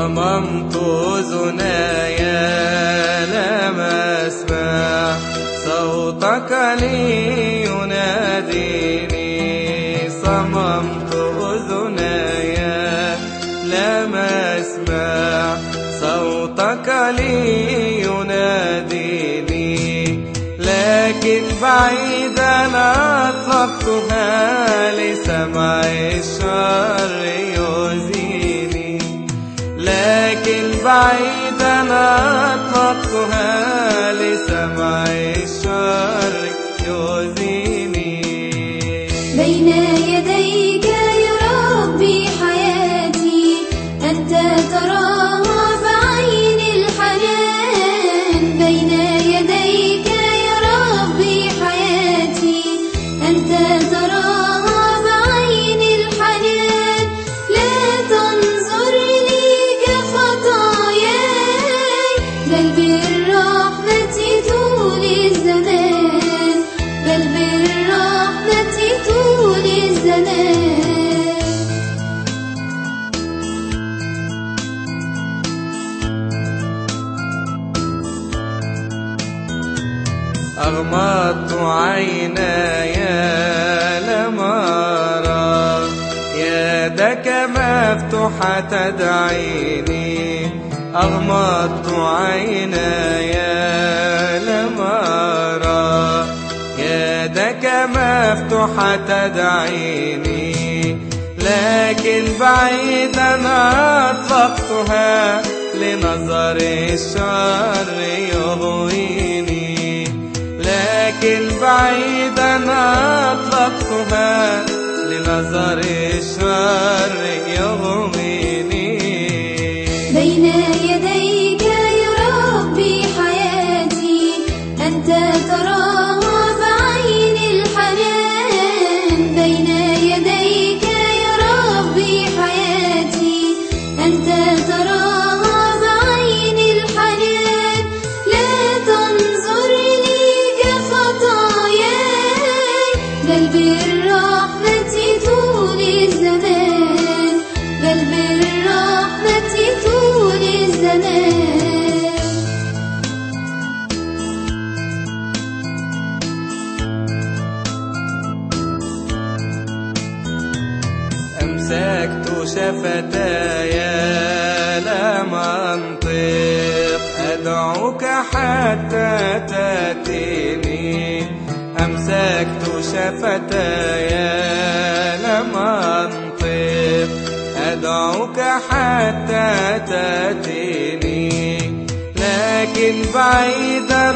صممت أذنايا لم أسمع صوتك لي يناديني. صممت أذنايا لم أسمع صوتك لي يناديني. لكن بعيدا أطلقتها لسمع الشر لكن بعيدا أطلقتها لسمع الشر يؤذيني. بين يديك أغمضت عيناي لم أرى يدك مفتوحة تدعيني. أغمضت عيناي لم أرى يدك مفتوحة تدعيني. لكن بعيدا أطلقتها لنظر الشر بعيدا أطلقتها لنظر الشر يغويني بالرحمة طول الزمان بالرحمة طول الزمان. أمسكت شفتاي لم أنطق أدعوك حتى تأتيني. أمسكت شفتاي أدعوك حتى تأتيني. لكن بعيدا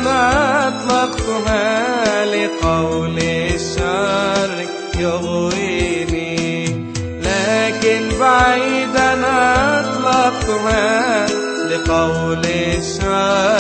أطلقتها لقول الشر يغويني لكن بعيدا أطلقتها لقول الشر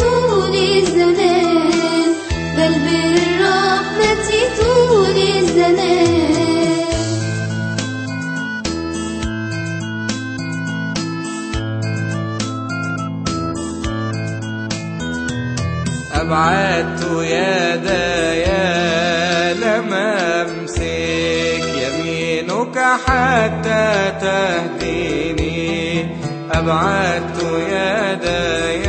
طول الزمان. طول الزمان. أبعدت يداي لم أمسك يمينك حتى تهديني أبعدت يداي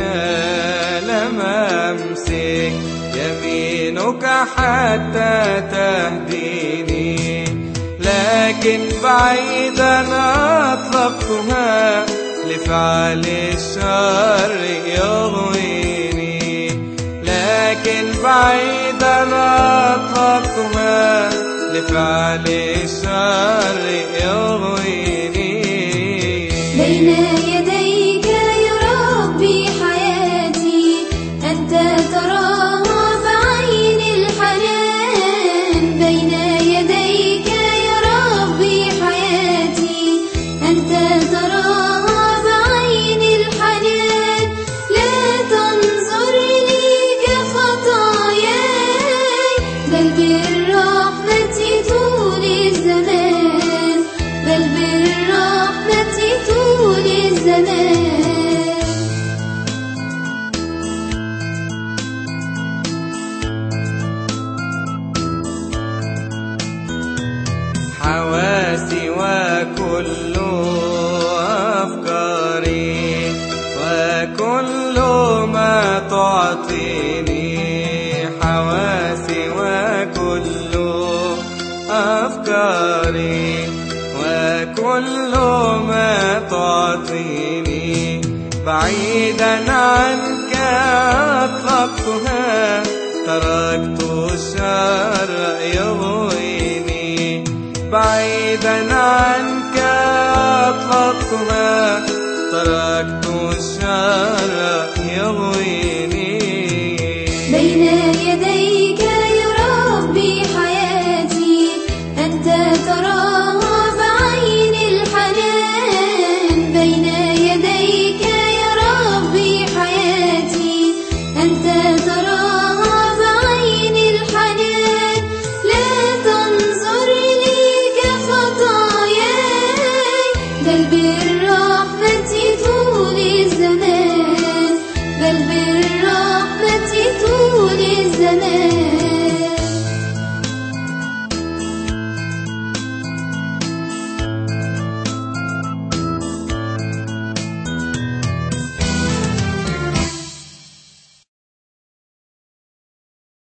لم أمسك يمينك حتى تهديني. لكن بعيدا أطلقتها لفعل الشر يغويني. لكن بعيدا أطلقتها لفعل الشر يغويني. وكل أفكاري ما تعطيني حواسي أفكاري ما تعطيني. بعيدا عنك أطلقتها تركت الشر يغويني